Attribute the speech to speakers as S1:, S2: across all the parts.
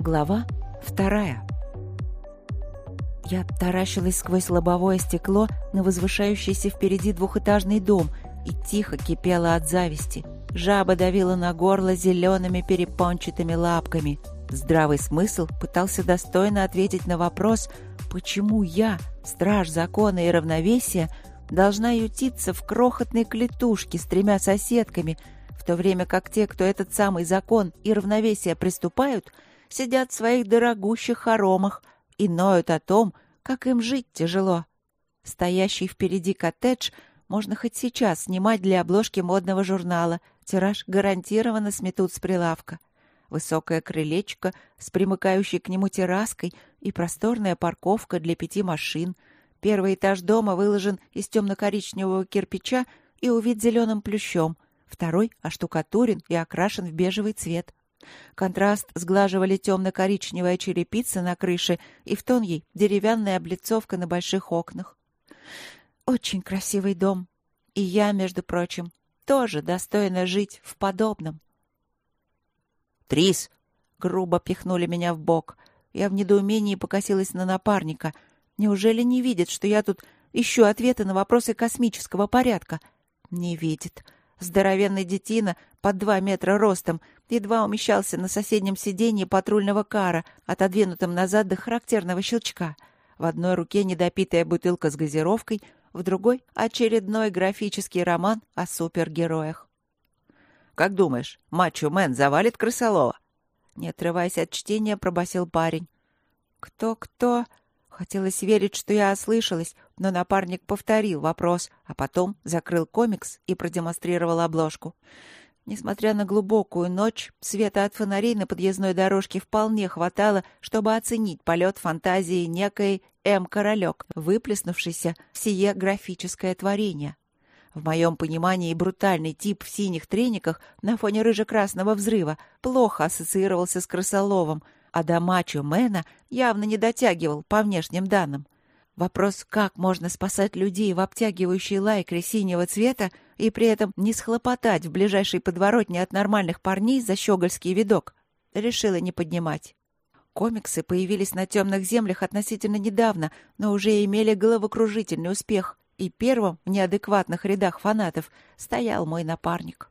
S1: Глава вторая. Я таращилась сквозь лобовое стекло на возвышающийся впереди двухэтажный дом и тихо кипела от зависти. Жаба давила на горло зелеными перепончатыми лапками. Здравый смысл пытался достойно ответить на вопрос, почему я, страж закона и равновесия, должна ютиться в крохотной клетушке с тремя соседками, в то время как те, кто этот самый закон и равновесие приступают, сидят в своих дорогущих хоромах и ноют о том, как им жить тяжело. Стоящий впереди коттедж можно хоть сейчас снимать для обложки модного журнала. Тираж гарантированно сметут с прилавка. Высокое крылечко с примыкающей к нему терраской и просторная парковка для пяти машин. Первый этаж дома выложен из темно-коричневого кирпича и увит зеленым плющом. Второй оштукатурен и окрашен в бежевый цвет. Контраст сглаживали темно-коричневая черепица на крыше и в тон ей деревянная облицовка на больших окнах. Очень красивый дом. И я, между прочим, тоже достойна жить в подобном.
S2: «Трис!»
S1: — грубо пихнули меня в бок. Я в недоумении покосилась на напарника. Неужели не видит, что я тут ищу ответы на вопросы космического порядка? Не видит. Здоровенный детина под два метра ростом едва умещался на соседнем сиденье патрульного кара, отодвинутом назад до характерного щелчка. В одной руке недопитая бутылка с газировкой, в другой — очередной графический роман о супергероях.
S2: «Как думаешь, мачо Мэн завалит крысолова?»
S1: Не отрываясь от чтения, пробасил парень. «Кто-кто?» Хотелось верить, что я ослышалась, но напарник повторил вопрос, а потом закрыл комикс и продемонстрировал обложку. Несмотря на глубокую ночь, света от фонарей на подъездной дорожке вполне хватало, чтобы оценить полет фантазии некой М. Королек, выплеснувшейся в сие графическое творение. В моем понимании брутальный тип в синих трениках на фоне рыже-красного взрыва плохо ассоциировался с крысоловом — а до мачо Мэна явно не дотягивал по внешним данным. Вопрос, как можно спасать людей в обтягивающей лайкре синего цвета и при этом не схлопотать в ближайшей подворотне от нормальных парней за щегольский видок, решила не поднимать. Комиксы появились на темных землях относительно недавно, но уже имели головокружительный успех, и первым в неадекватных рядах фанатов стоял мой напарник.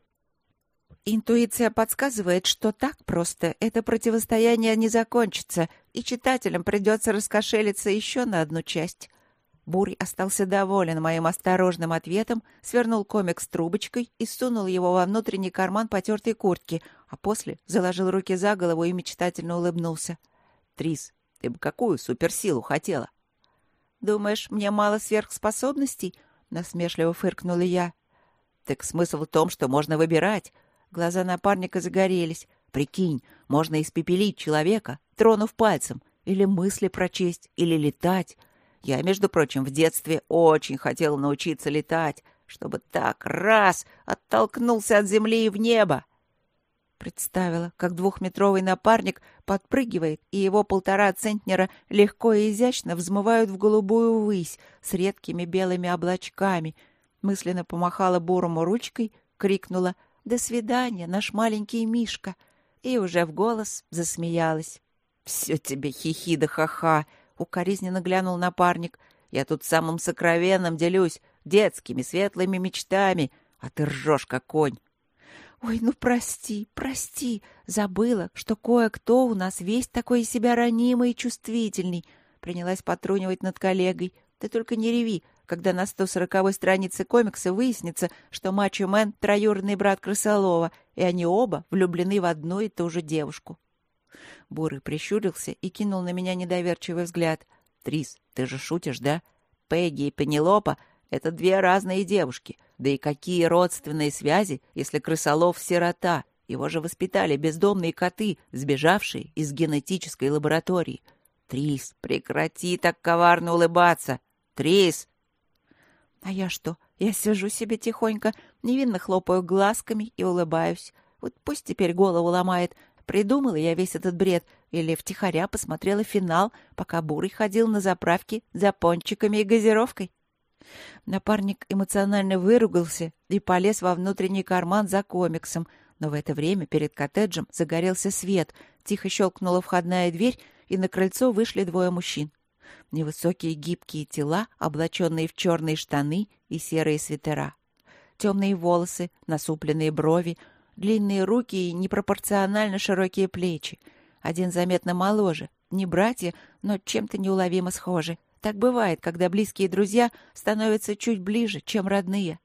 S1: Интуиция подсказывает, что так просто это противостояние не закончится, и читателям придется раскошелиться еще на одну часть. Бурь остался доволен моим осторожным ответом, свернул комик трубочкой и сунул его во внутренний карман потертой куртки, а после заложил руки за голову и мечтательно улыбнулся.
S2: «Трис, ты бы какую суперсилу хотела?»
S1: «Думаешь, мне мало сверхспособностей?» — насмешливо фыркнула я.
S2: «Так смысл в том, что можно выбирать».
S1: Глаза напарника загорелись.
S2: Прикинь, можно испепелить человека, тронув пальцем, или мысли прочесть, или летать. Я, между прочим, в детстве очень хотел научиться летать, чтобы так раз оттолкнулся от земли и в небо.
S1: Представила, как двухметровый напарник подпрыгивает, и его полтора центнера легко и изящно взмывают в голубую высь с редкими белыми облачками. Мысленно помахала бурому ручкой, крикнула — «До свидания, наш маленький Мишка!» И уже в голос засмеялась.
S2: «Все тебе хихи да ха-ха!» — укоризненно глянул напарник. «Я тут самым сокровенным делюсь, детскими светлыми мечтами, а ты ржешь, как конь!»
S1: «Ой, ну прости, прости, забыла, что кое-кто у нас весь такой из себя ранимый и чувствительный», — принялась потрунивать над коллегой. «Ты только не реви, когда на 140-й странице комикса выяснится, что Мачо Мэн — троюродный брат Крысолова, и они оба влюблены в одну и ту же девушку. Бурый прищурился и кинул на меня недоверчивый взгляд.
S2: «Трис, ты же шутишь, да? Пегги и Пенелопа — это две разные девушки. Да и какие родственные связи, если Крысолов — сирота? Его же воспитали бездомные коты, сбежавшие из генетической лаборатории. Трис, прекрати так коварно улыбаться! Трис!»
S1: А я что? Я сижу себе тихонько, невинно хлопаю глазками и улыбаюсь. Вот пусть теперь голову ломает. Придумала я весь этот бред или втихаря посмотрела финал, пока Бурый ходил на заправке за пончиками и газировкой. Напарник эмоционально выругался и полез во внутренний карман за комиксом, Но в это время перед коттеджем загорелся свет, тихо щелкнула входная дверь, и на крыльцо вышли двое мужчин. Невысокие гибкие тела, облаченные в черные штаны и серые свитера. Темные волосы, насупленные брови, длинные руки и непропорционально широкие плечи. Один заметно моложе. Не братья, но чем-то неуловимо схожи. Так бывает, когда близкие друзья становятся чуть ближе, чем родные.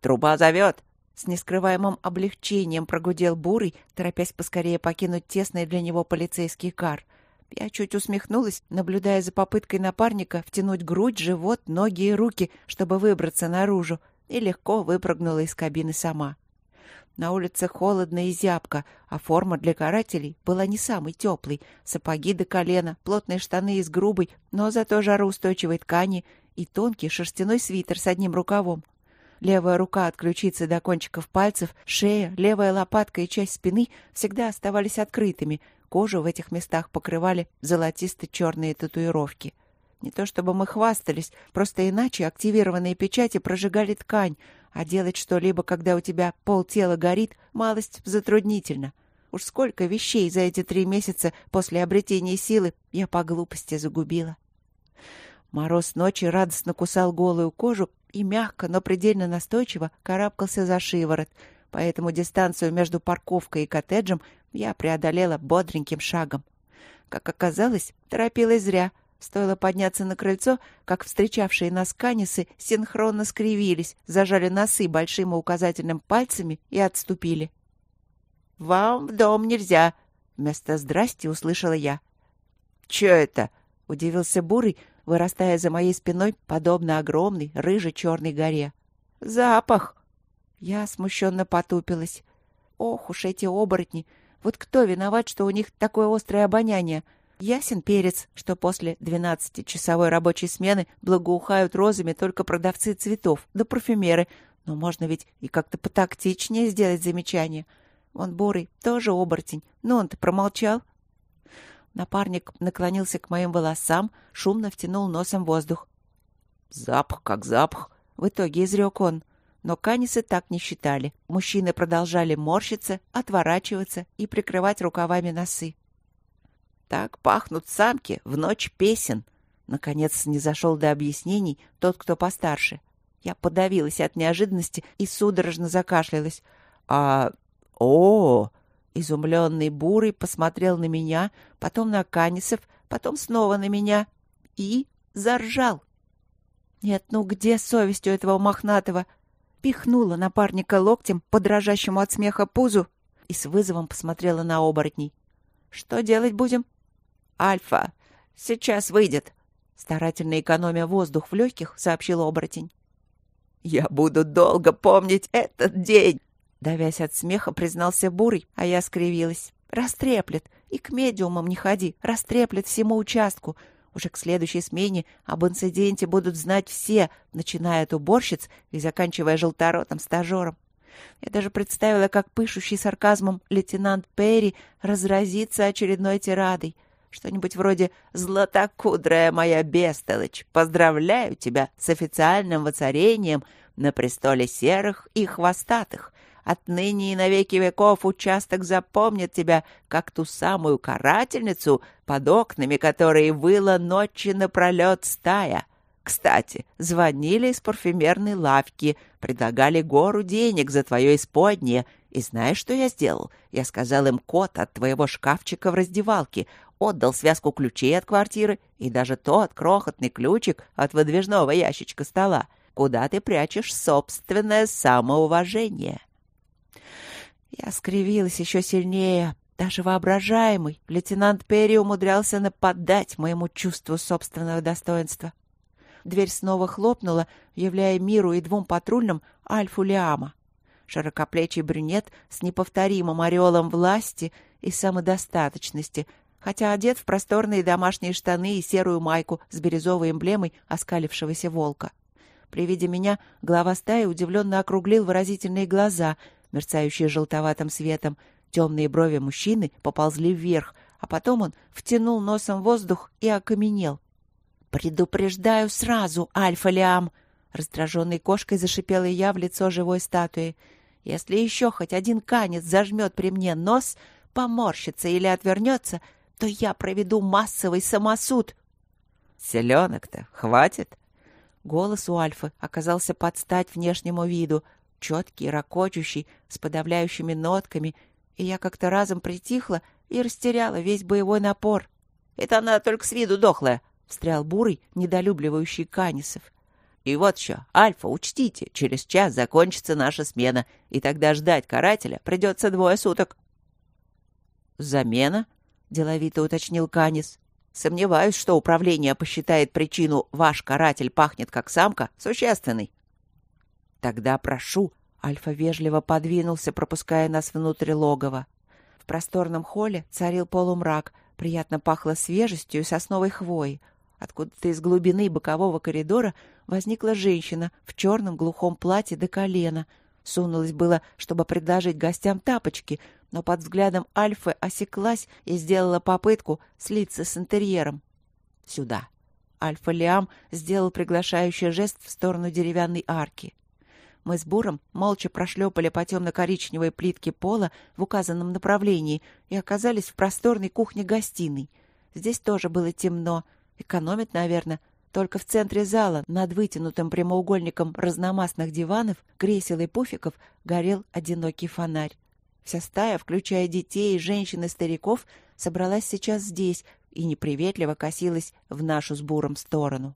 S2: «Труба зовет!»
S1: С нескрываемым облегчением прогудел Бурый, торопясь поскорее покинуть тесный для него полицейский кар. Я чуть усмехнулась, наблюдая за попыткой напарника втянуть грудь, живот, ноги и руки, чтобы выбраться наружу, и легко выпрыгнула из кабины сама. На улице холодно и зябко, а форма для карателей была не самой теплой. Сапоги до колена, плотные штаны из грубой, но зато жароустойчивой ткани и тонкий шерстяной свитер с одним рукавом. Левая рука от ключицы до кончиков пальцев, шея, левая лопатка и часть спины всегда оставались открытыми. Кожу в этих местах покрывали золотисто-черные татуировки. Не то чтобы мы хвастались, просто иначе активированные печати прожигали ткань, а делать что-либо, когда у тебя полтела горит, малость затруднительно. Уж сколько вещей за эти три месяца после обретения силы я по глупости загубила. Мороз ночи радостно кусал голую кожу и мягко, но предельно настойчиво карабкался за шиворот, поэтому дистанцию между парковкой и коттеджем я преодолела бодреньким шагом. Как оказалось, торопилась зря. Стоило подняться на крыльцо, как встречавшие нас канисы синхронно скривились, зажали носы большим и указательным пальцами и отступили. «Вам в дом нельзя!» — вместо «здрасти» услышала я.
S2: «Чё это?»
S1: — удивился Бурый, вырастая за моей спиной, подобно огромной рыже-черной горе. «Запах!» Я смущенно потупилась. «Ох уж эти оборотни! Вот кто виноват, что у них такое острое обоняние?» Ясен перец, что после двенадцатичасовой рабочей смены благоухают розами только продавцы цветов да парфюмеры. Но можно ведь и как-то потактичнее сделать замечание. Вон Борый тоже оборотень, но он-то промолчал. Напарник наклонился к моим волосам, шумно втянул носом воздух.
S2: «Запах как запах!»
S1: — в итоге изрек он. Но канисы так не считали. Мужчины продолжали морщиться, отворачиваться и прикрывать рукавами носы.
S2: «Так пахнут самки в ночь песен!» Наконец не зашел до объяснений тот, кто постарше. Я подавилась от неожиданности и судорожно закашлялась. «А... о, Изумленный Бурый посмотрел на меня, потом на Канисов, потом снова на меня и заржал. Нет, ну где совесть у этого мохнатого? Пихнула напарника локтем по дрожащему от смеха пузу и с вызовом посмотрела на оборотней. «Что делать будем?» «Альфа, сейчас выйдет», — старательно экономя воздух в легких, сообщил оборотень. «Я буду долго помнить этот день!» Давясь от смеха, признался Бурый, а я скривилась. «Растреплет! И к медиумам не ходи! Растреплет всему участку! Уже к следующей смене об инциденте будут знать все, начиная от уборщиц и заканчивая желторотым стажером. Я даже представила, как пышущий сарказмом лейтенант Перри разразится очередной тирадой. Что-нибудь вроде «Златокудрая моя бестолочь, поздравляю тебя с официальным воцарением на престоле серых и хвостатых. Отныне и на веки веков участок запомнит тебя как ту самую карательницу, под окнами которой выла ночи напролет стая. Кстати, звонили из парфюмерной лавки, предлагали гору денег за твое исподнее. И знаешь, что я сделал? Я сказал им код от твоего шкафчика в раздевалке, отдал связку ключей от квартиры и даже тот крохотный ключик от выдвижного ящичка стола, куда ты прячешь собственное самоуважение. Я скривилась еще сильнее. Даже воображаемый лейтенант Перри умудрялся нападать моему чувству собственного достоинства. Дверь снова хлопнула, являя миру и двум патрульным Альфу Лиама. Широкоплечий брюнет с неповторимым орелом власти и самодостаточности, хотя одет в просторные домашние штаны и серую майку с бирюзовой эмблемой оскалившегося волка. При виде меня глава стаи удивленно округлил выразительные глаза — мерцающие желтоватым светом. Темные брови мужчины поползли вверх, а потом он втянул носом воздух и окаменел. «Предупреждаю сразу, Альфа-Лиам!» Раздраженной кошкой зашипела я в лицо живой статуи.
S1: Если еще хоть один канец зажмет при мне нос, поморщится или отвернется, то я проведу массовый самосуд.
S2: Селенок-то хватит?
S1: Голос у Альфы оказался под стать внешнему виду, четкий, ракочущий, с подавляющими нотками, и я как-то разом притихла и растеряла весь боевой напор.
S2: «Это она только с виду дохлая», —
S1: встрял Бурый, недолюбливающий Канисов.
S2: «И вот еще, Альфа, учтите, через час закончится наша смена, и тогда ждать карателя придется двое суток».
S1: «Замена?» — деловито уточнил Канис.
S2: «Сомневаюсь, что управление посчитает причину «ваш каратель пахнет как самка» существенной».
S1: «Тогда прошу», — Альфа вежливо подвинулся, пропуская нас внутрь логова. В просторном холле царил полумрак, приятно пахло свежестью и сосновой хвоей. Откуда-то из глубины бокового коридора возникла женщина в черном глухом платье до колена. Сунулась было, чтобы предложить гостям тапочки, но под взглядом Альфы осеклась и сделала попытку слиться с интерьером. «Сюда». Альфа Лиам сделал приглашающий жест в сторону деревянной арки. Мы с Буром молча прошлепали по темно-коричневой плитке пола в указанном направлении и оказались в просторной кухне-гостиной. Здесь тоже было темно. Экономит, наверное. Только в центре зала, над вытянутым прямоугольником разномастных диванов, кресел и пуфиков, горел одинокий фонарь. Вся стая, включая детей, женщин и стариков, собралась сейчас здесь и неприветливо косилась в нашу с Буром сторону.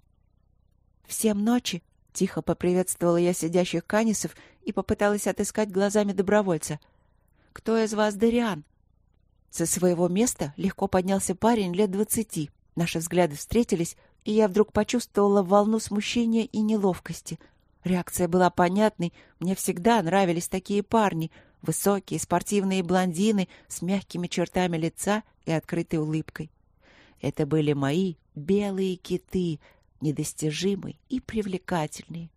S1: «Всем ночи!» — тихо поприветствовала я сидящих канисов и попыталась отыскать глазами добровольца. «Кто из вас Дыриан?» Со своего места легко поднялся парень лет двадцати. Наши взгляды встретились, и я вдруг почувствовала волну смущения и неловкости. Реакция была понятной, мне всегда нравились такие парни — Высокие, спортивные блондины с мягкими чертами лица и открытой улыбкой. Это были мои белые киты, недостижимые и привлекательные.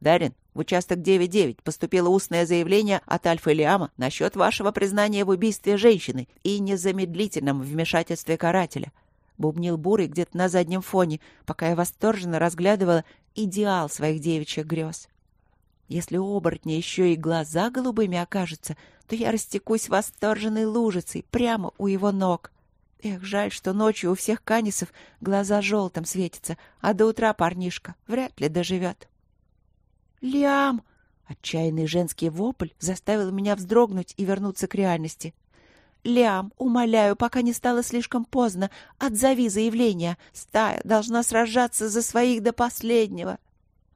S2: «Дарин, в участок 9.9 поступило устное заявление от Альфа Лиама насчет вашего признания в убийстве женщины и незамедлительном вмешательстве карателя», — бубнил Бурый где-то на заднем фоне, пока я восторженно разглядывала идеал своих девичьих грез. Если у оборотня еще и глаза голубыми окажутся, то я растекусь восторженной лужицей прямо у его ног. Эх, жаль, что ночью у всех канисов глаза желтым светятся, а до утра парнишка вряд ли доживет. «Лиам!» — отчаянный женский вопль заставил меня вздрогнуть и вернуться к реальности. «Лиам, умоляю, пока не стало слишком поздно, отзови заявление. Стая должна сражаться за своих до последнего».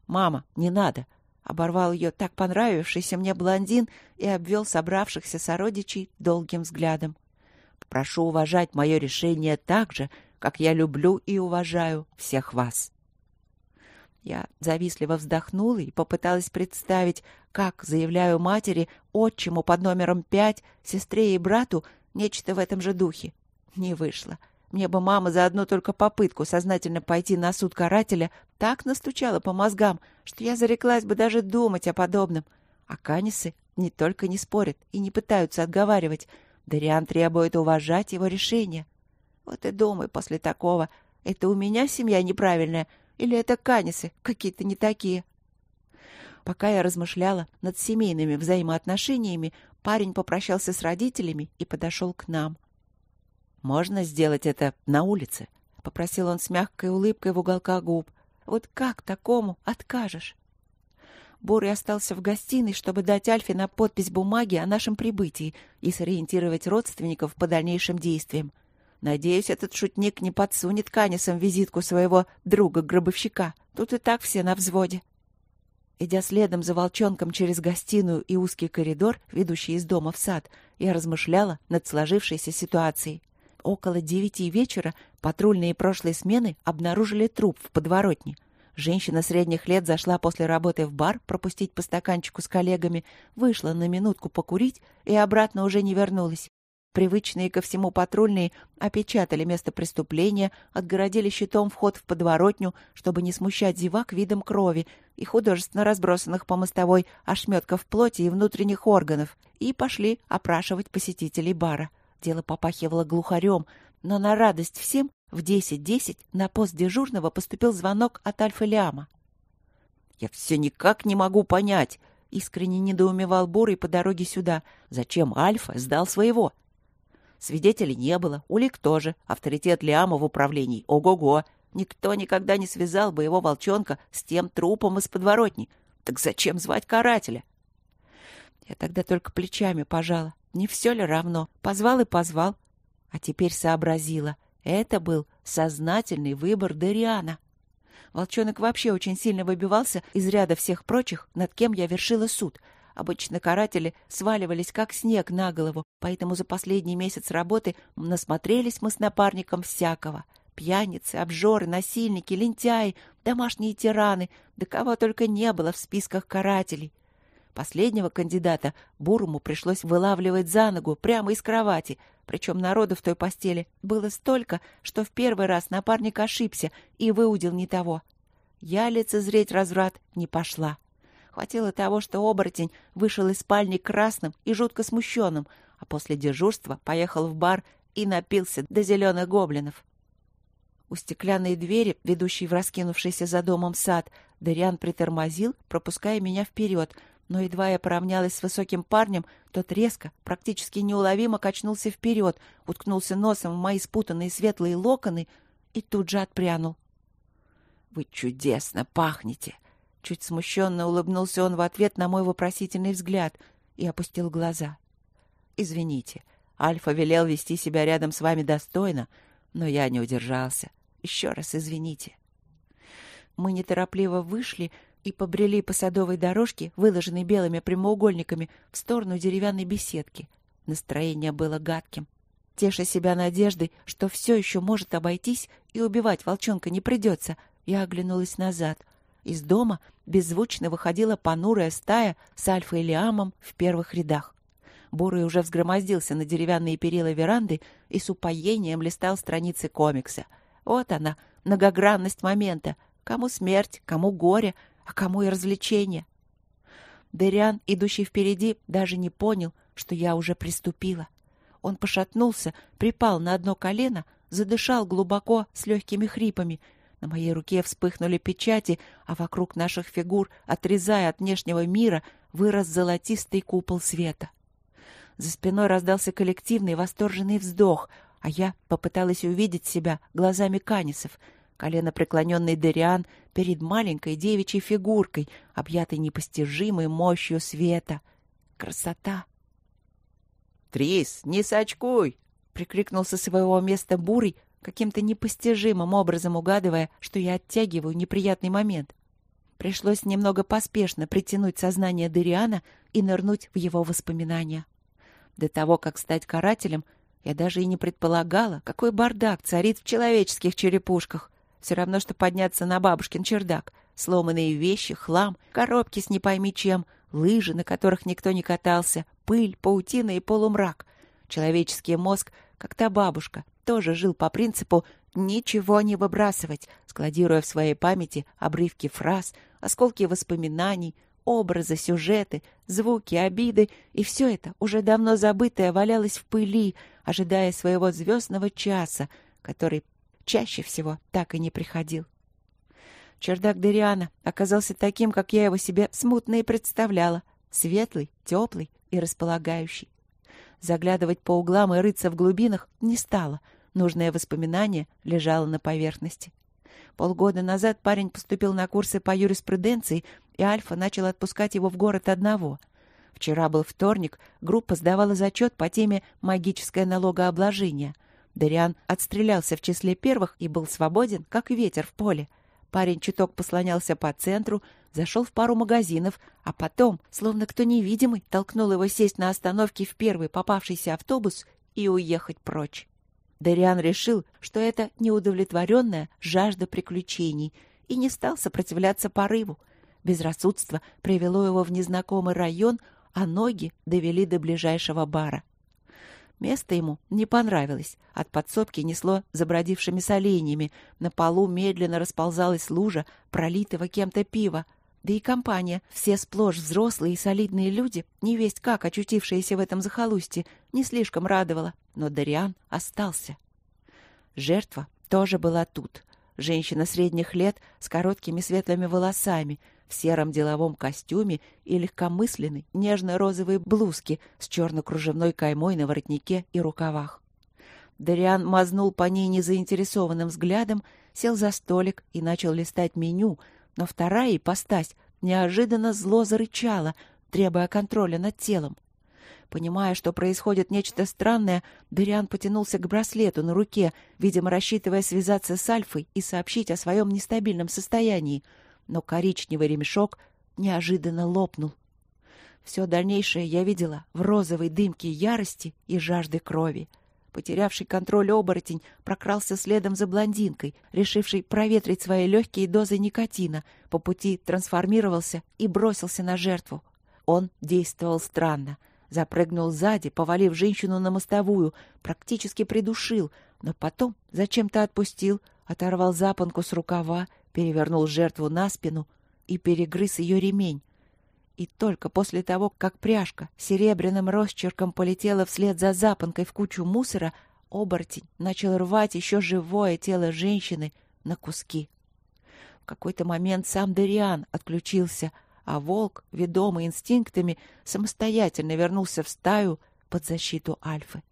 S2: «Мама, не надо!»
S1: Оборвал ее так понравившийся мне блондин и обвел собравшихся сородичей долгим взглядом. «Прошу уважать мое решение так же, как я люблю и уважаю всех вас». Я завистливо вздохнула и попыталась представить, как заявляю матери, отчиму под номером пять, сестре и брату, нечто в этом же духе. Не вышло. — мне бы мама за одну только попытку сознательно пойти на суд карателя так настучала по мозгам, что я зареклась бы даже думать о подобном. А Канисы не только не спорят и не пытаются отговаривать. Дариан требует уважать его решение. Вот и думай после такого, это у меня семья неправильная или это Канисы какие-то не такие. Пока я размышляла над семейными взаимоотношениями, парень попрощался с родителями и подошел к нам. «Можно сделать это на улице?» — попросил он с мягкой улыбкой в уголках губ. «Вот как такому откажешь?» Бурый остался в гостиной, чтобы дать Альфе на подпись бумаги о нашем прибытии и сориентировать родственников по дальнейшим действиям. Надеюсь, этот шутник не подсунет Канисам визитку своего друга-гробовщика. Тут и так все на взводе. Идя следом за волчонком через гостиную и узкий коридор, ведущий из дома в сад, я размышляла над сложившейся ситуацией около девяти вечера патрульные прошлой смены обнаружили труп в подворотне. Женщина средних лет зашла после работы в бар пропустить по стаканчику с коллегами, вышла на минутку покурить и обратно уже не вернулась. Привычные ко всему патрульные опечатали место преступления, отгородили щитом вход в подворотню, чтобы не смущать зевак видом крови и художественно разбросанных по мостовой ошметков плоти и внутренних органов, и пошли опрашивать посетителей бара. Дело попахивало глухарем, но на радость всем в 10.10 на пост дежурного поступил звонок от Альфа Лиама.
S2: «Я все никак не могу понять», —
S1: Искренне недоумевал Бурый по дороге сюда. Зачем Альфа сдал своего? Свидетелей не было, улик тоже. Авторитет Лиама в управлении. Ого-го! Никто никогда не связал бы его волчонка с тем трупом из подворотни. Так зачем звать карателя? Я тогда только плечами пожала. Не все ли равно? Позвал и позвал. А теперь сообразила. Это был сознательный выбор Дариана. Волчонок вообще очень сильно выбивался из ряда всех прочих, над кем я вершила суд. Обычно каратели сваливались как снег на голову, поэтому за последний месяц работы насмотрелись мы с напарником всякого. Пьяницы, обжоры, насильники, лентяи, домашние тираны, да кого только не было в списках карателей. Последнего кандидата Бурому пришлось вылавливать за ногу прямо из кровати, причем народу в той постели было столько, что в первый раз напарник ошибся и выудил не того. Я лицезреть разврат не пошла. Хватило того, что оборотень вышел из спальни красным и жутко смущенным, а после дежурства поехал в бар и напился до зеленых гоблинов. У стеклянной двери, ведущей в раскинувшийся за домом сад, Дариан притормозил, пропуская меня вперед — но едва я поравнялась с высоким парнем, тот резко, практически неуловимо качнулся вперед, уткнулся носом в мои спутанные светлые локоны и тут же отпрянул. «Вы чудесно пахнете!» Чуть смущенно улыбнулся он в ответ на мой вопросительный взгляд и опустил глаза. «Извините, Альфа велел вести себя рядом с вами достойно, но я не удержался. Еще раз извините». Мы неторопливо вышли, и побрели по садовой дорожке, выложенной белыми прямоугольниками, в сторону деревянной беседки. Настроение было гадким. Теша себя надеждой, что все еще может обойтись и убивать волчонка не придется, я оглянулась назад. Из дома беззвучно выходила понурая стая с Альфой и Лиамом в первых рядах. Бурый уже взгромоздился на деревянные перила веранды и с упоением листал страницы комикса. Вот она, многогранность момента. Кому смерть, кому горе — а кому и развлечения? Дериан, идущий впереди, даже не понял, что я уже приступила. Он пошатнулся, припал на одно колено, задышал глубоко с легкими хрипами. На моей руке вспыхнули печати, а вокруг наших фигур, отрезая от внешнего мира, вырос золотистый купол света. За спиной раздался коллективный восторженный вздох, а я попыталась увидеть себя глазами Канисов — колено преклоненный Дериан перед маленькой девичьей фигуркой, объятой непостижимой мощью света. Красота! «Трис, не сочкуй!» — прикрикнул со своего места Бурый, каким-то непостижимым образом угадывая, что я оттягиваю неприятный момент. Пришлось немного поспешно притянуть сознание Дериана и нырнуть в его воспоминания. До того, как стать карателем, я даже и не предполагала, какой бардак царит в человеческих черепушках. Все равно, что подняться на бабушкин чердак. Сломанные вещи, хлам, коробки с не пойми чем, лыжи, на которых никто не катался, пыль, паутина и полумрак. Человеческий мозг, как та бабушка, тоже жил по принципу «ничего не выбрасывать», складируя в своей памяти обрывки фраз, осколки воспоминаний, образы, сюжеты, звуки, обиды, и все это, уже давно забытое, валялось в пыли, ожидая своего звездного часа, который чаще всего так и не приходил. Чердак Дериана оказался таким, как я его себе смутно и представляла. Светлый, теплый и располагающий. Заглядывать по углам и рыться в глубинах не стало. Нужное воспоминание лежало на поверхности. Полгода назад парень поступил на курсы по юриспруденции, и Альфа начал отпускать его в город одного. Вчера был вторник, группа сдавала зачет по теме «Магическое налогообложение», Дариан отстрелялся в числе первых и был свободен, как ветер в поле. Парень чуток послонялся по центру, зашел в пару магазинов, а потом, словно кто невидимый, толкнул его сесть на остановке в первый попавшийся автобус и уехать прочь. Дариан решил, что это неудовлетворенная жажда приключений, и не стал сопротивляться порыву. Безрассудство привело его в незнакомый район, а ноги довели до ближайшего бара. Место ему не понравилось. От подсобки несло забродившими соленьями. На полу медленно расползалась лужа, пролитого кем-то пива. Да и компания, все сплошь взрослые и солидные люди, не весть как очутившиеся в этом захолустье, не слишком радовала. Но Дариан остался. Жертва тоже была тут. Женщина средних лет с короткими светлыми волосами. В сером деловом костюме и легкомысленной нежно-розовой блузке с черно-кружевной каймой на воротнике и рукавах. Дариан мазнул по ней незаинтересованным взглядом, сел за столик и начал листать меню, но вторая ипостась неожиданно зло зарычала, требуя контроля над телом. Понимая, что происходит нечто странное, Дариан потянулся к браслету на руке, видимо, рассчитывая связаться с Альфой и сообщить о своем нестабильном состоянии. Но коричневый ремешок неожиданно лопнул. Все дальнейшее я видела в розовой дымке ярости и жажды крови. Потерявший контроль оборотень прокрался следом за блондинкой, решивший проветрить свои легкие дозы никотина, по пути трансформировался и бросился на жертву. Он действовал странно — Запрыгнул сзади, повалив женщину на мостовую, практически придушил, но потом зачем-то отпустил, оторвал запонку с рукава, перевернул жертву на спину и перегрыз ее ремень. И только после того, как пряжка серебряным росчерком полетела вслед за запонкой в кучу мусора, оборотень начал рвать еще живое тело женщины на куски. В какой-то момент сам Дариан отключился, а волк, ведомый инстинктами, самостоятельно вернулся в стаю под защиту Альфы.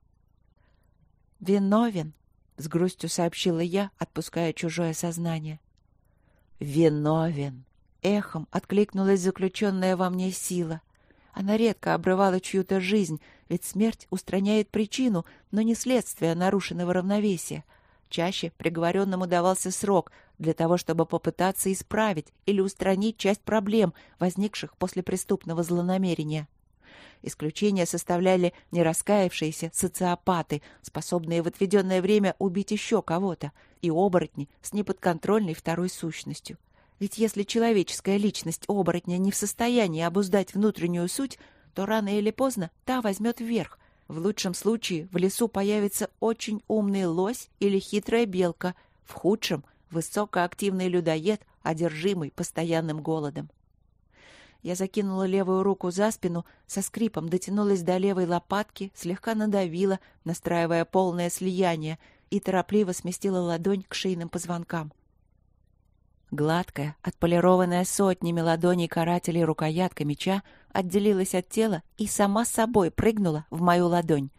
S1: «Виновен», — с грустью сообщила я, отпуская чужое сознание. «Виновен», — эхом откликнулась заключенная во мне сила. Она редко обрывала чью-то жизнь, ведь смерть устраняет причину, но не следствие нарушенного равновесия — Чаще приговоренному давался срок для того, чтобы попытаться исправить или устранить часть проблем, возникших после преступного злонамерения. Исключение составляли нераскаявшиеся социопаты, способные в отведенное время убить еще кого-то, и оборотни с неподконтрольной второй сущностью. Ведь если человеческая личность оборотня не в состоянии обуздать внутреннюю суть, то рано или поздно та возьмет вверх, в лучшем случае в лесу появится очень умный лось или хитрая белка, в худшем — высокоактивный людоед, одержимый постоянным голодом. Я закинула левую руку за спину, со скрипом дотянулась до левой лопатки, слегка надавила, настраивая полное слияние, и торопливо сместила ладонь к шейным позвонкам. Гладкая, отполированная сотнями ладоней карателей рукоятка меча отделилась от тела и сама собой прыгнула в мою ладонь.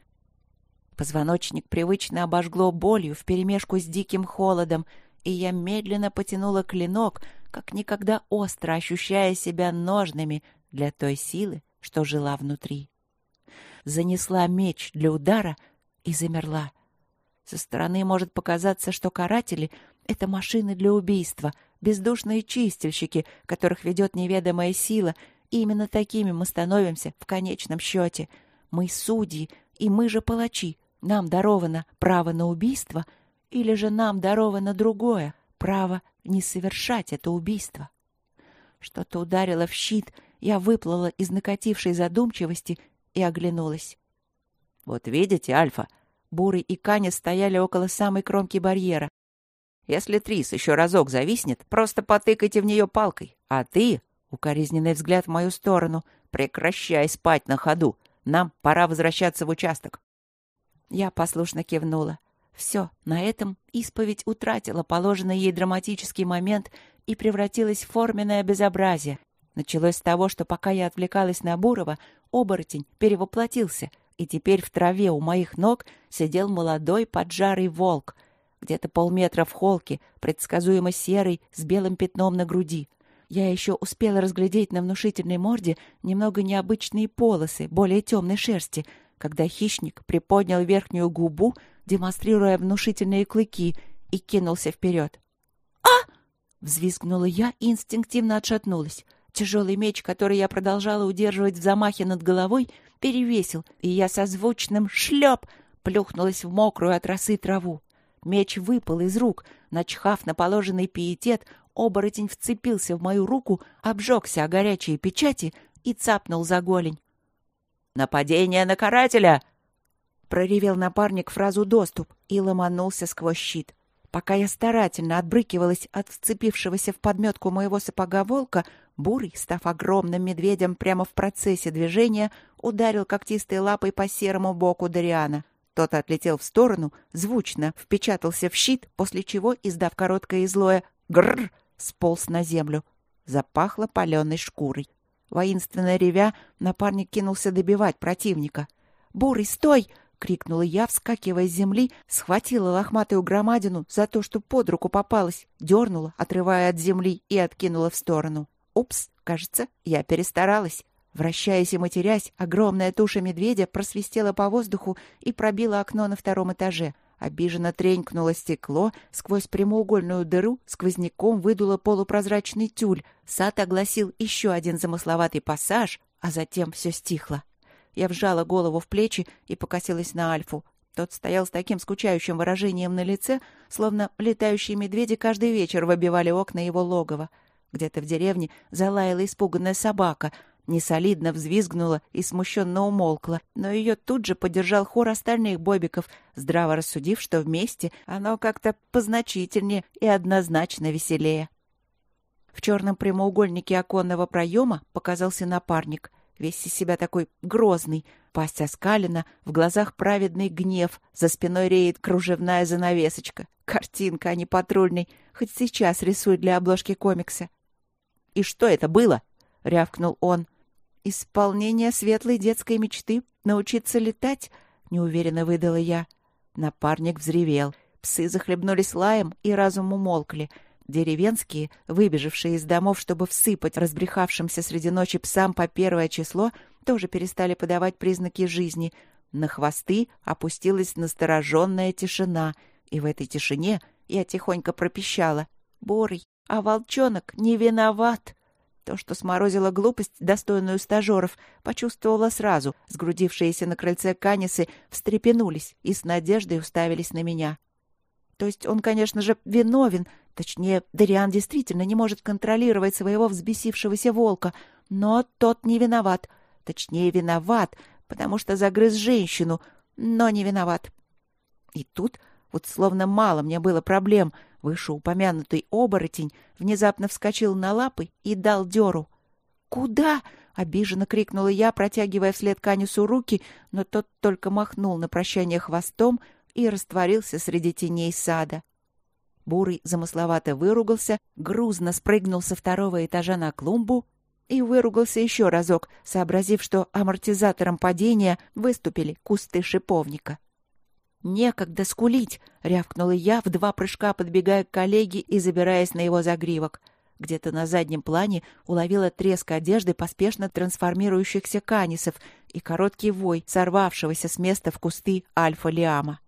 S1: Позвоночник привычно обожгло болью вперемешку с диким холодом, и я медленно потянула клинок, как никогда остро ощущая себя ножными для той силы, что жила внутри. Занесла меч для удара и замерла. Со стороны может показаться, что каратели — это машины для убийства — бездушные чистильщики, которых ведет неведомая сила, и именно такими мы становимся в конечном счете. Мы судьи, и мы же палачи. Нам даровано право на убийство, или же нам даровано другое — право не совершать это убийство. Что-то ударило в щит, я выплыла из накатившей задумчивости и оглянулась. «Вот видите, Альфа!» Бурый и Каня стояли около самой кромки барьера. Если Трис еще разок зависнет, просто потыкайте в нее палкой. А ты, укоризненный взгляд в мою сторону, прекращай спать на ходу. Нам пора возвращаться в участок. Я послушно кивнула. Все, на этом исповедь утратила положенный ей драматический момент и превратилась в форменное безобразие. Началось с того, что пока я отвлекалась на Бурова, оборотень перевоплотился, и теперь в траве у моих ног сидел молодой поджарый волк — где-то полметра в холке, предсказуемо серый, с белым пятном на груди. Я еще успела разглядеть на внушительной морде немного необычные полосы, более темной шерсти, когда хищник приподнял верхнюю губу, демонстрируя внушительные клыки, и кинулся вперед. «А!» — взвизгнула я и инстинктивно отшатнулась. Тяжелый меч, который я продолжала удерживать в замахе над головой, перевесил, и я со звучным «шлеп» плюхнулась в мокрую от росы траву. Меч выпал из рук. Начхав на положенный пиетет, оборотень вцепился в мою руку, обжегся о горячие печати и цапнул за голень. «Нападение на карателя!» Проревел напарник фразу «доступ» и ломанулся сквозь щит. Пока я старательно отбрыкивалась от вцепившегося в подметку моего сапога волка, Бурый, став огромным медведем прямо в процессе движения, ударил когтистой лапой по серому боку Дариана. Тот отлетел в сторону, звучно впечатался в щит, после чего, издав короткое и злое «грррр», сполз на землю. Запахло паленой шкурой. Воинственно ревя, напарник кинулся добивать противника. «Бурый, стой!» — крикнула я, вскакивая с земли, схватила лохматую громадину за то, что под руку попалась, дернула, отрывая от земли и откинула в сторону. Упс, кажется, я перестаралась. Вращаясь и матерясь, огромная туша медведя просвистела по воздуху и пробила окно на втором этаже. Обиженно тренькнуло стекло, сквозь прямоугольную дыру сквозняком выдуло полупрозрачный тюль. Сад огласил еще один замысловатый пассаж, а затем все стихло. Я вжала голову в плечи и покосилась на Альфу. Тот стоял с таким скучающим выражением на лице, словно летающие медведи каждый вечер выбивали окна его логова. Где-то в деревне залаяла испуганная собака, несолидно взвизгнула и смущенно умолкла, но ее тут же поддержал хор остальных бобиков, здраво рассудив, что вместе оно как-то позначительнее и однозначно веселее. В черном прямоугольнике оконного проема показался напарник, весь из себя такой грозный, пасть оскалена, в глазах праведный гнев, за спиной реет кружевная занавесочка. Картинка, а не патрульный, хоть сейчас рисуй для обложки комикса. «И что это было?» — рявкнул он. «Исполнение светлой детской мечты — научиться летать?» — неуверенно выдала я. Напарник взревел. Псы захлебнулись лаем и разум умолкли. Деревенские, выбежавшие из домов, чтобы всыпать разбрехавшимся среди ночи псам по первое число, тоже перестали подавать признаки жизни. На хвосты опустилась настороженная тишина, и в этой тишине я тихонько пропищала. «Борый, а волчонок не виноват. То, что сморозила глупость, достойную стажеров, почувствовала сразу. Сгрудившиеся на крыльце канисы встрепенулись и с надеждой уставились на меня. То есть он, конечно же, виновен. Точнее, Дариан действительно не может контролировать своего взбесившегося волка. Но тот не виноват. Точнее, виноват, потому что загрыз женщину, но не виноват. И тут, вот словно мало мне было проблем — Вышеупомянутый оборотень внезапно вскочил на лапы и дал дёру. «Куда?» — обиженно крикнула я, протягивая вслед Канису руки, но тот только махнул на прощание хвостом и растворился среди теней сада. Бурый замысловато выругался, грузно спрыгнул со второго этажа на клумбу и выругался еще разок, сообразив, что амортизатором падения выступили кусты шиповника. «Некогда скулить!» — рявкнула я, в два прыжка подбегая к коллеге и забираясь на его загривок. Где-то на заднем плане уловила треск одежды поспешно трансформирующихся канисов и короткий вой, сорвавшегося с места в кусты альфа-лиама.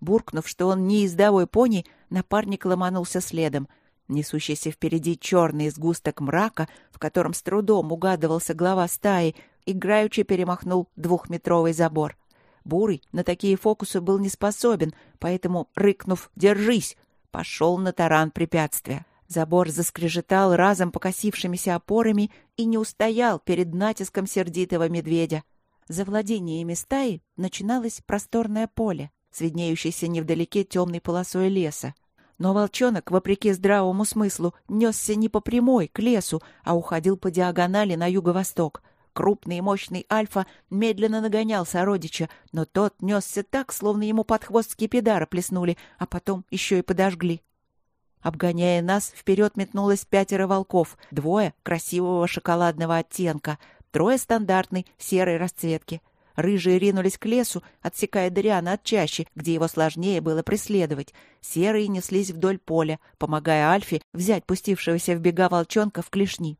S1: Буркнув, что он не издовой пони, напарник ломанулся следом. Несущийся впереди черный сгусток мрака, в котором с трудом угадывался глава стаи, играючи перемахнул двухметровый забор. Бурый на такие фокусы был не способен, поэтому, рыкнув «Держись!», пошел на таран препятствия. Забор заскрежетал разом покосившимися опорами и не устоял перед натиском сердитого медведя. За владениями стаи начиналось просторное поле, с виднеющейся невдалеке темной полосой леса. Но волчонок, вопреки здравому смыслу, несся не по прямой, к лесу, а уходил по диагонали на юго-восток — Крупный и мощный Альфа медленно нагонял сородича, но тот несся так, словно ему под хвост скипидара плеснули, а потом еще и подожгли. Обгоняя нас, вперед метнулось пятеро волков, двое красивого шоколадного оттенка, трое стандартной серой расцветки. Рыжие ринулись к лесу, отсекая Дариана от чащи, где его сложнее было преследовать. Серые неслись вдоль поля, помогая Альфе взять пустившегося в бега волчонка в клешни.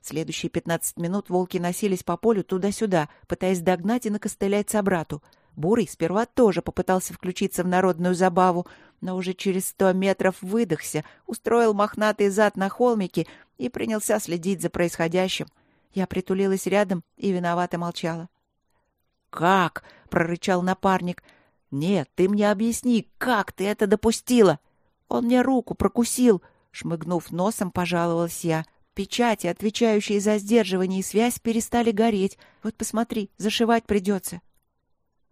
S1: Следующие пятнадцать минут волки носились по полю туда-сюда, пытаясь догнать и накостылять собрату. Бурый сперва тоже попытался включиться в народную забаву, но уже через сто метров выдохся, устроил мохнатый зад на холмике и принялся следить за происходящим. Я притулилась рядом и виновато молчала. «Как?» — прорычал напарник. «Нет, ты мне объясни, как ты это допустила?» «Он мне руку прокусил», — шмыгнув носом, пожаловалась я. Печати, отвечающие за сдерживание и связь, перестали гореть. Вот посмотри, зашивать придется.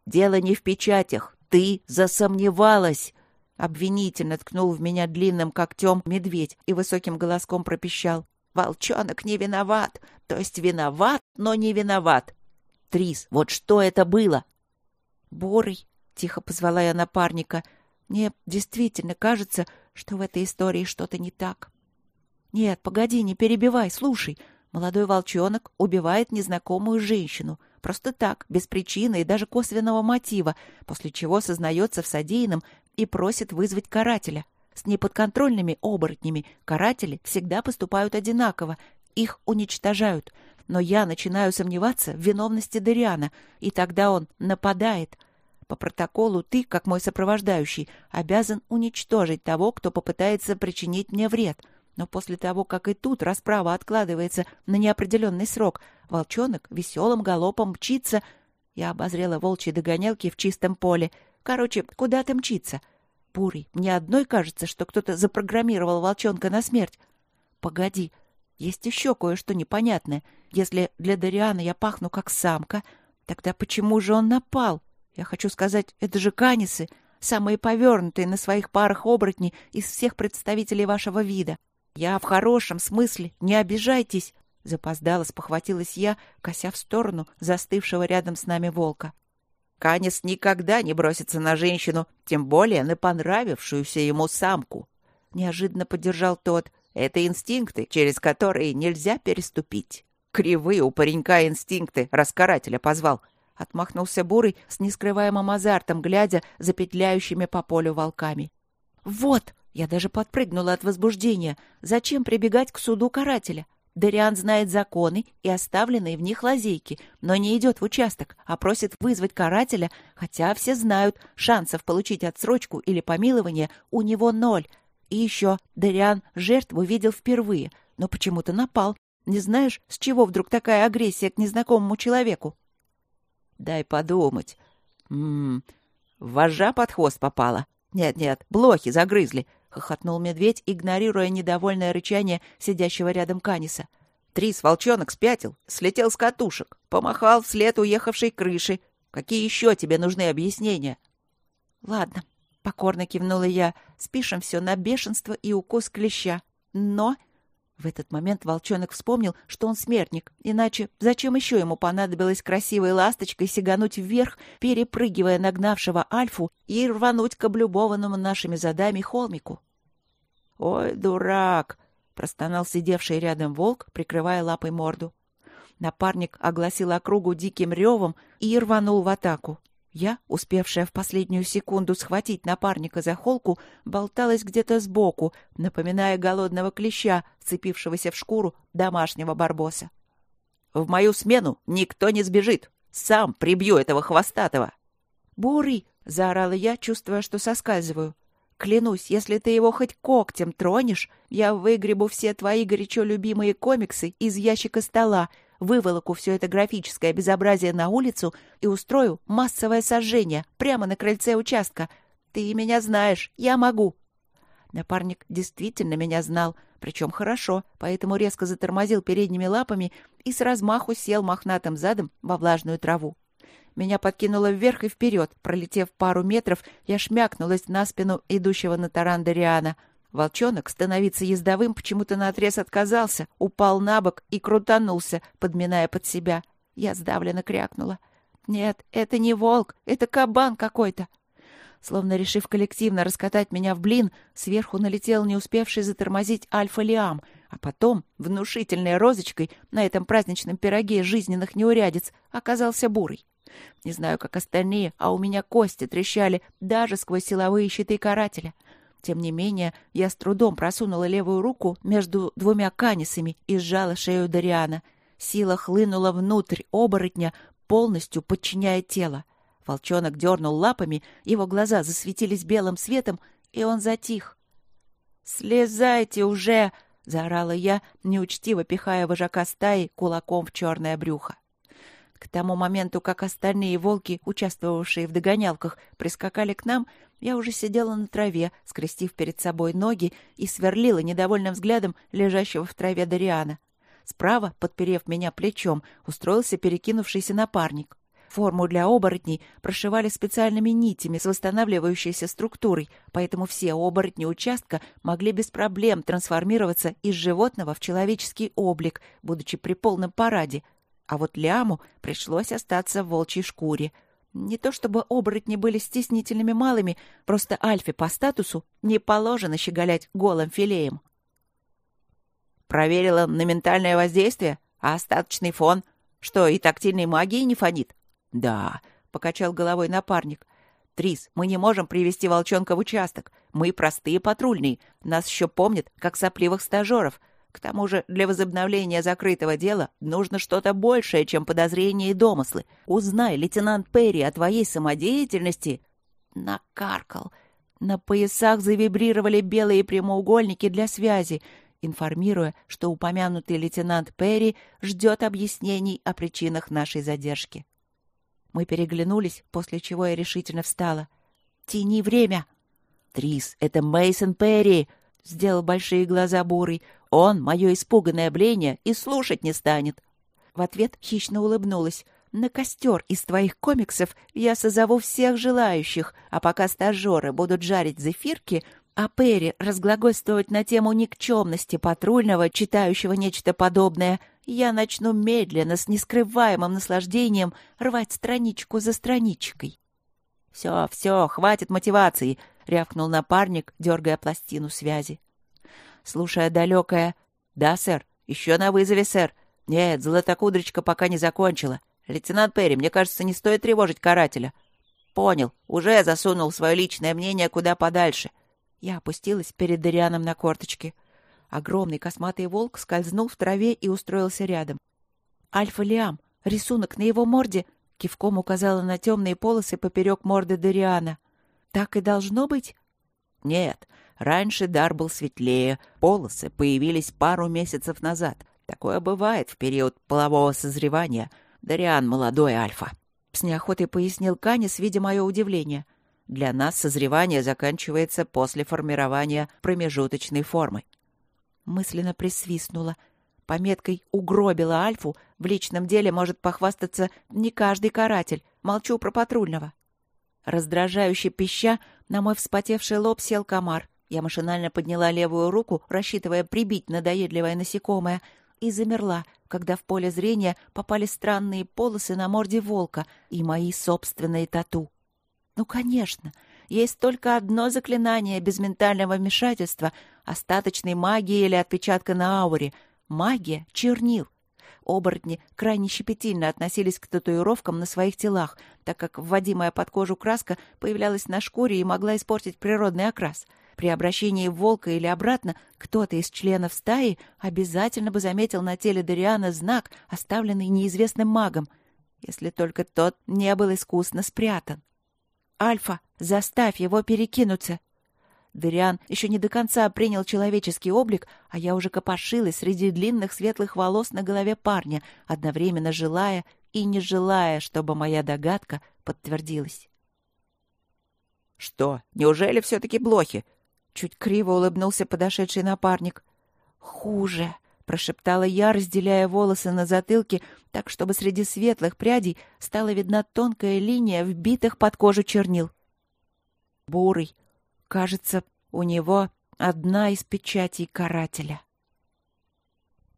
S1: «Дело не в печатях. Ты засомневалась!» Обвинительно ткнул в меня длинным когтем медведь и высоким голоском пропищал. «Волчонок не виноват. То есть виноват, но не виноват. Трис, вот что это было?» «Борый», — тихо позвала я напарника, — «мне действительно кажется, что в этой истории что-то не так». Нет, погоди, не перебивай, слушай. Молодой волчонок убивает незнакомую женщину. Просто так, без причины и даже косвенного мотива, после чего сознается в содеянном и просит вызвать карателя. С неподконтрольными оборотнями каратели всегда поступают одинаково. Их уничтожают. Но я начинаю сомневаться в виновности Дариана, и тогда он нападает. По протоколу ты, как мой сопровождающий, обязан уничтожить того, кто попытается причинить мне вред — но после того, как и тут расправа откладывается на неопределенный срок, волчонок веселым галопом мчится... Я обозрела волчьи догонялки в чистом поле. Короче, куда ты мчится? Бурый, мне одной кажется, что кто-то запрограммировал волчонка на смерть. Погоди, есть еще кое-что непонятное. Если для Дариана я пахну как самка, тогда почему же он напал? Я хочу сказать, это же канисы, самые повернутые на своих парах оборотни из всех представителей вашего вида. «Я в хорошем смысле, не обижайтесь!» Запоздало спохватилась я, кося в сторону застывшего рядом с нами волка. Канис никогда не бросится на женщину, тем более на понравившуюся ему самку. Неожиданно поддержал тот. Это инстинкты, через которые нельзя переступить. Кривые у паренька инстинкты, раскарателя позвал. Отмахнулся Бурый с нескрываемым азартом, глядя за петляющими по полю волками. «Вот!» Я даже подпрыгнула от возбуждения. Зачем прибегать к суду карателя? Дариан знает законы и оставленные в них лазейки, но не идет в участок, а просит вызвать карателя, хотя все знают, шансов получить отсрочку или помилование у него ноль. И еще Дариан жертву видел впервые, но почему-то напал. Не знаешь, с чего вдруг такая агрессия к незнакомому человеку? Дай подумать. М -м, вожа под хвост попала. Нет-нет, блохи загрызли хохотнул медведь, игнорируя недовольное рычание сидящего рядом Каниса. Трис волчонок спятил, слетел с катушек, помахал вслед уехавшей крыши. Какие еще тебе нужны объяснения? Ладно, покорно кивнула я. Спишем все на бешенство и укус клеща. Но в этот момент волчонок вспомнил, что он смертник. Иначе зачем еще ему понадобилось красивой ласточкой сигануть вверх, перепрыгивая нагнавшего Альфу и рвануть к облюбованному нашими задами холмику? «Ой, дурак!» — простонал сидевший рядом волк, прикрывая лапой морду. Напарник огласил округу диким ревом и рванул в атаку. Я, успевшая в последнюю секунду схватить напарника за холку, болталась где-то сбоку, напоминая голодного клеща, вцепившегося в шкуру домашнего барбоса. «В мою смену никто не сбежит! Сам прибью этого хвостатого!» «Бурый!» — заорала я, чувствуя, что соскальзываю. «Клянусь, если ты его хоть когтем тронешь, я выгребу все твои горячо любимые комиксы из ящика стола выволоку все это графическое безобразие на улицу и устрою массовое сожжение прямо на крыльце участка. Ты меня знаешь, я могу. Напарник действительно меня знал, причем хорошо, поэтому резко затормозил передними лапами и с размаху сел мохнатым задом во влажную траву. Меня подкинуло вверх и вперед. Пролетев пару метров, я шмякнулась на спину идущего на таран Дариана — Волчонок становиться ездовым почему-то наотрез отказался, упал на бок и крутанулся, подминая под себя. Я сдавленно крякнула. «Нет, это не волк, это кабан какой-то!» Словно решив коллективно раскатать меня в блин, сверху налетел не успевший затормозить Альфа-Лиам, а потом, внушительной розочкой, на этом праздничном пироге жизненных неурядиц, оказался бурый. Не знаю, как остальные, а у меня кости трещали даже сквозь силовые щиты карателя — тем не менее, я с трудом просунула левую руку между двумя канисами и сжала шею Дариана. Сила хлынула внутрь оборотня, полностью подчиняя тело. Волчонок дернул лапами, его глаза засветились белым светом, и он затих. «Слезайте уже!» — заорала я, неучтиво пихая вожака стаи кулаком в черное брюхо. К тому моменту, как остальные волки, участвовавшие в догонялках, прискакали к нам, я уже сидела на траве, скрестив перед собой ноги и сверлила недовольным взглядом лежащего в траве Дариана. Справа, подперев меня плечом, устроился перекинувшийся напарник. Форму для оборотней прошивали специальными нитями с восстанавливающейся структурой, поэтому все оборотни участка могли без проблем трансформироваться из животного в человеческий облик, будучи при полном параде — а вот Ляму пришлось остаться в волчьей шкуре. Не то чтобы оборотни были стеснительными малыми, просто Альфе по статусу не положено щеголять голым филеем.
S2: Проверила на ментальное воздействие? А остаточный фон? Что, и тактильной магии не фонит? Да, покачал головой напарник. Трис, мы не можем привести волчонка в участок. Мы простые патрульные. Нас еще помнят, как сопливых стажеров. К тому же для возобновления закрытого дела нужно что-то большее, чем подозрения и домыслы. Узнай, лейтенант Перри, о твоей самодеятельности. Накаркал. На поясах завибрировали белые прямоугольники для связи, информируя, что упомянутый лейтенант Перри ждет объяснений о причинах нашей задержки. Мы переглянулись, после чего я решительно встала. «Тяни время!» «Трис, это Мейсон Перри!» — сделал большие глаза Бурый. Он мое испуганное бление и слушать не станет. В ответ хищно улыбнулась. На костер из твоих комиксов я созову всех желающих, а пока стажеры будут жарить зефирки, а Перри разглагольствовать на тему никчемности патрульного, читающего нечто подобное, я начну медленно, с нескрываемым наслаждением, рвать страничку за страничкой. — Все, все, хватит мотивации, — рявкнул напарник, дергая пластину связи слушая далекое «Да, сэр. Еще на вызове, сэр. Нет, золотокудрочка пока не закончила. Лейтенант Перри, мне кажется, не стоит тревожить карателя». «Понял. Уже засунул свое личное мнение куда подальше». Я опустилась перед Дарианом на корточки. Огромный косматый волк скользнул в траве и устроился рядом. «Альфа-Лиам, рисунок на его морде!» — кивком указала на темные полосы поперек морды Дариана. «Так и должно быть?» «Нет, Раньше дар был светлее, полосы появились пару месяцев назад. Такое бывает в период полового созревания. Дариан — молодой альфа. С неохотой пояснил Канис, видя мое удивление. Для нас созревание заканчивается после формирования промежуточной формы. Мысленно присвистнула. Пометкой «угробила Альфу» в личном деле может похвастаться не каждый каратель. Молчу про патрульного. Раздражающе пища на мой вспотевший лоб сел комар. Я машинально подняла левую руку, рассчитывая прибить надоедливое насекомое, и замерла, когда в поле зрения попали странные полосы на морде волка и мои собственные тату. Ну, конечно, есть только одно заклинание без ментального вмешательства, остаточной магии или отпечатка на ауре — магия чернил. Оборотни крайне щепетильно относились к татуировкам на своих телах, так как вводимая под кожу краска появлялась на шкуре и могла испортить природный окрас — при обращении в волка или обратно кто-то из членов стаи обязательно бы заметил на теле Дариана знак, оставленный неизвестным магом, если только тот не был искусно спрятан. «Альфа, заставь его перекинуться!» Дариан еще не до конца принял человеческий облик, а я уже копошилась среди длинных светлых волос на голове парня, одновременно желая и не желая, чтобы моя догадка подтвердилась. «Что, неужели все-таки блохи?» Чуть криво улыбнулся подошедший напарник. «Хуже!» — прошептала я, разделяя волосы на затылке, так, чтобы среди светлых прядей стала видна тонкая линия вбитых под кожу чернил. Бурый. Кажется, у него одна из печатей карателя.